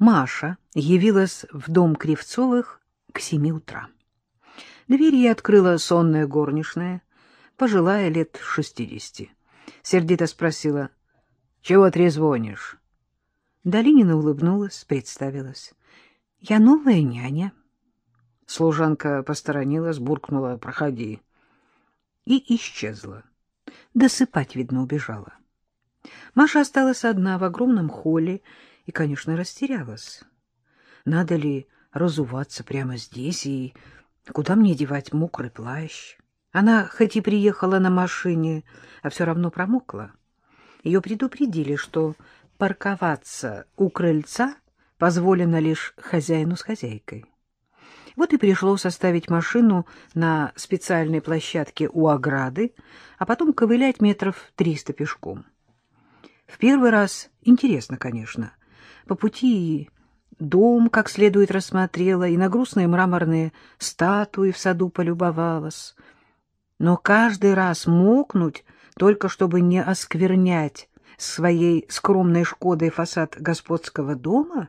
Маша явилась в дом Кривцовых к семи утра. Дверь ей открыла сонная горничная, пожилая лет шестидесяти. Сердито спросила, — Чего трезвонишь? Долинина улыбнулась, представилась. — Я новая няня. Служанка посторонилась, буркнула, — Проходи. И исчезла. Досыпать, видно, убежала. Маша осталась одна в огромном холле и, конечно, растерялась. Надо ли разуваться прямо здесь и куда мне девать мокрый плащ? Она хоть и приехала на машине, а все равно промокла. Ее предупредили, что парковаться у крыльца позволено лишь хозяину с хозяйкой. Вот и пришлось оставить машину на специальной площадке у ограды, а потом ковылять метров триста пешком. В первый раз интересно, конечно. По пути дом как следует рассмотрела, и на грустные мраморные статуи в саду полюбовалась. Но каждый раз мокнуть, только чтобы не осквернять своей скромной «Шкодой» фасад господского дома?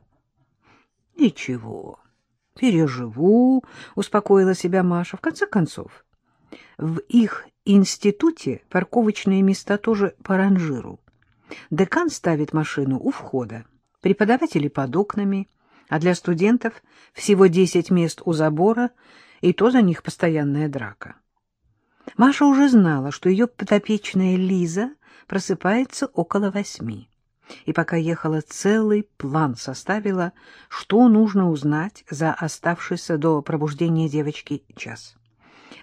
Ничего, переживу, — успокоила себя Маша. В конце концов, в их институте парковочные места тоже по ранжиру. Декан ставит машину у входа, преподаватели под окнами, а для студентов всего 10 мест у забора, и то за них постоянная драка. Маша уже знала, что ее подопечная Лиза просыпается около восьми. И пока ехала, целый план составила, что нужно узнать за оставшийся до пробуждения девочки час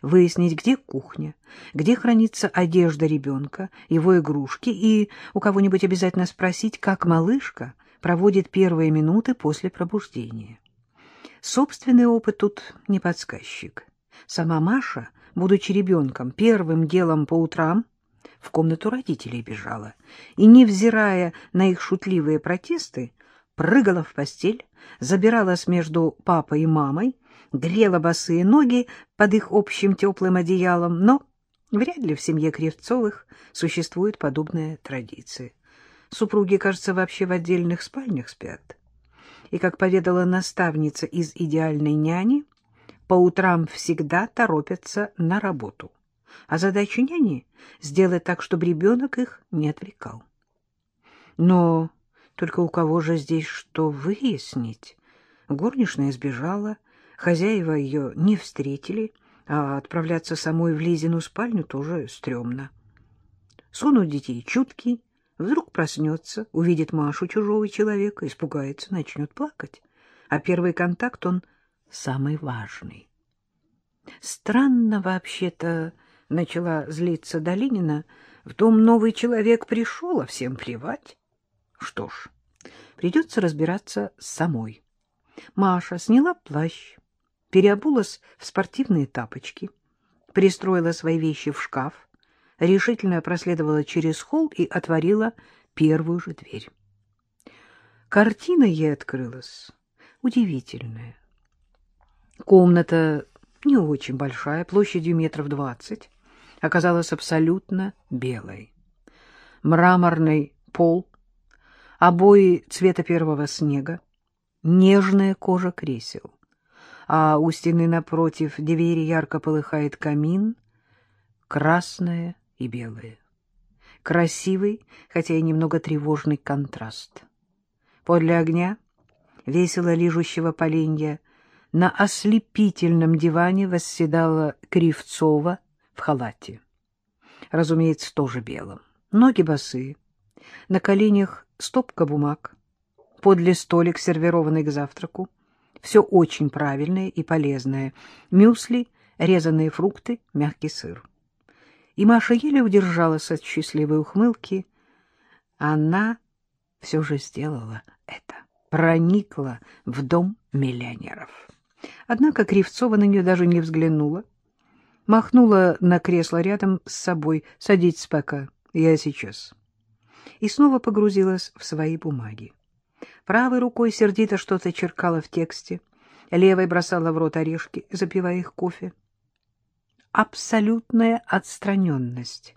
выяснить, где кухня, где хранится одежда ребенка, его игрушки, и у кого-нибудь обязательно спросить, как малышка проводит первые минуты после пробуждения. Собственный опыт тут не подсказчик. Сама Маша, будучи ребенком, первым делом по утрам в комнату родителей бежала и, невзирая на их шутливые протесты, прыгала в постель, забиралась между папой и мамой, грела босые ноги под их общим теплым одеялом, но вряд ли в семье Кривцовых существует подобная традиция. Супруги, кажется, вообще в отдельных спальнях спят. И, как поведала наставница из «Идеальной няни», по утрам всегда торопятся на работу. А задача няни — сделать так, чтобы ребенок их не отвлекал. Но только у кого же здесь что выяснить? Горничная сбежала, Хозяева ее не встретили, а отправляться самой в Лизину спальню тоже стрёмно. Сон у детей чуткий, вдруг проснется, увидит Машу чужого человека, испугается, начнет плакать. А первый контакт он самый важный. Странно вообще-то, начала злиться Долинина, в дом новый человек пришел, а всем плевать. Что ж, придется разбираться самой. Маша сняла плащ, переобулась в спортивные тапочки, пристроила свои вещи в шкаф, решительно проследовала через холл и отворила первую же дверь. Картина ей открылась удивительная. Комната не очень большая, площадью метров двадцать, оказалась абсолютно белой. Мраморный пол, обои цвета первого снега, нежная кожа кресел а у стены напротив двери ярко полыхает камин, красное и белое. Красивый, хотя и немного тревожный контраст. Подле огня, весело лижущего поленья, на ослепительном диване восседала Кривцова в халате. Разумеется, тоже белом. Ноги босые. На коленях стопка бумаг. Подле столик, сервированный к завтраку. Все очень правильное и полезное. Мюсли, резаные фрукты, мягкий сыр. И Маша еле удержалась от счастливой ухмылки. Она все же сделала это. Проникла в дом миллионеров. Однако Кривцова на нее даже не взглянула. Махнула на кресло рядом с собой. «Садитесь пока, я сейчас». И снова погрузилась в свои бумаги. Правой рукой сердито что-то черкала в тексте, левой бросала в рот орешки, запивая их кофе. Абсолютная отстраненность,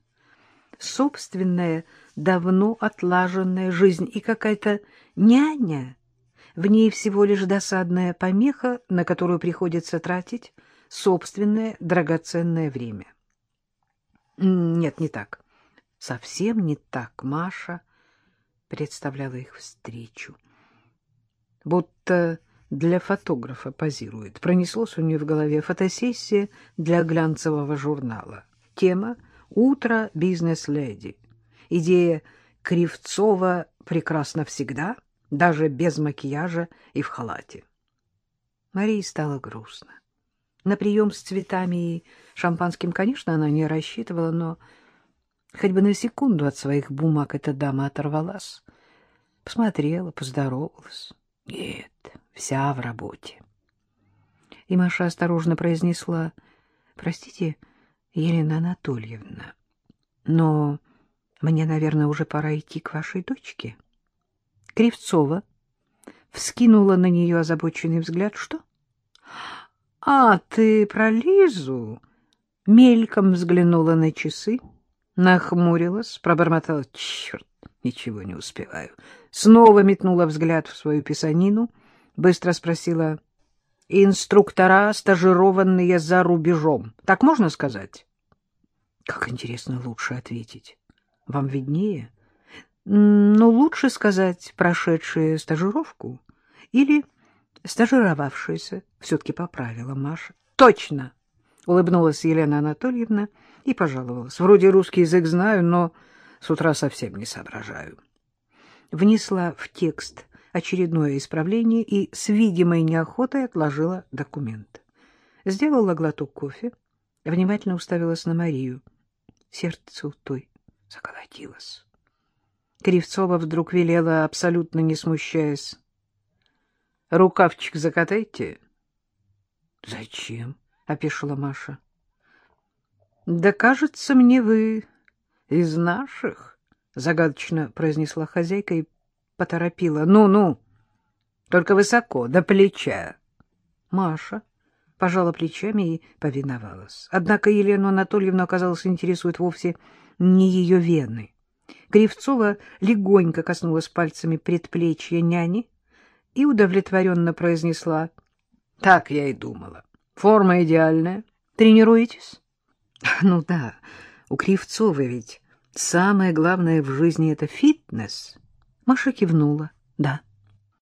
собственная, давно отлаженная жизнь и какая-то няня, В ней всего лишь досадная помеха, на которую приходится тратить собственное драгоценное время. Нет, не так. Совсем не так Маша представляла их встречу. Будто для фотографа позирует. Пронеслось у нее в голове фотосессия для глянцевого журнала. Тема «Утро бизнес-леди». Идея Кривцова прекрасна всегда, даже без макияжа и в халате. Марии стало грустно. На прием с цветами и шампанским, конечно, она не рассчитывала, но хоть бы на секунду от своих бумаг эта дама оторвалась. Посмотрела, поздоровалась. Нет, вся в работе. И Маша осторожно произнесла, «Простите, Елена Анатольевна, но мне, наверное, уже пора идти к вашей дочке». Кривцова вскинула на нее озабоченный взгляд. «Что?» «А, ты про Лизу?» Мельком взглянула на часы, нахмурилась, пробормотала. «Черт, ничего не успеваю». Снова метнула взгляд в свою писанину, быстро спросила. «Инструктора, стажированные за рубежом. Так можно сказать?» «Как интересно лучше ответить. Вам виднее?» «Ну, лучше сказать, прошедшие стажировку или стажировавшаяся, все-таки поправила Маша. Точно! Улыбнулась Елена Анатольевна и пожаловалась. Вроде русский язык знаю, но с утра совсем не соображаю. Внесла в текст очередное исправление и с видимой неохотой отложила документ. Сделала глоток кофе, внимательно уставилась на Марию. Сердце у той заколотилось. Кривцова вдруг велела, абсолютно не смущаясь. — Рукавчик закатайте. — Зачем? — опешила Маша. — Да, кажется, мне вы из наших, — загадочно произнесла хозяйка и поторопила. «Ну — Ну-ну, только высоко, до плеча. Маша пожала плечами и повиновалась. Однако Елену Анатольевну, оказалось, интересует вовсе не ее вены. Кривцова легонько коснулась пальцами предплечья няни, и удовлетворенно произнесла. — Так я и думала. Форма идеальная. Тренируетесь? — Ну да, у Кривцовой ведь самое главное в жизни — это фитнес. Маша кивнула. — Да.